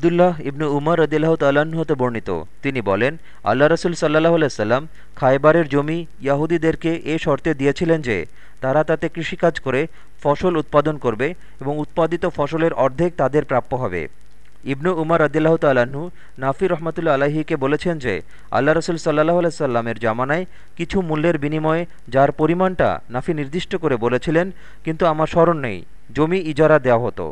আবদুল্লাহ ইবনু উমর রদিল্লাহ তাল্লাহ্ন হতে বর্ণিত। তিনি বলেন, আল্লাহ রসুল সাল্লাহ আলাইসাল্লাম খায়বারের জমি ইয়াহুদীদেরকে এ শর্তে দিয়েছিলেন যে, তারা তাতে কৃষিকাজ করে ফসল উৎপাদন করবে এবং উৎপাদিত ফসলের অর্ধেক তাদের প্রাপ্য হবে। ইবনু উমর রদিল্লাহ তাল্লাহ্ন নাফি রহমতুল্লা আলাহিকে বলেছেন যে, আল্লাহ রসুল সাল্লাহ সাল্লামের জামানায় কিছু মূল্যের বিনিময়ে যার পরিমাণটা নাফি নির্দিষ্ট করে বলেছিলেন, কিন্তু আমার স্মরণ নেই, জমি ইজারা দেওয়া হতো।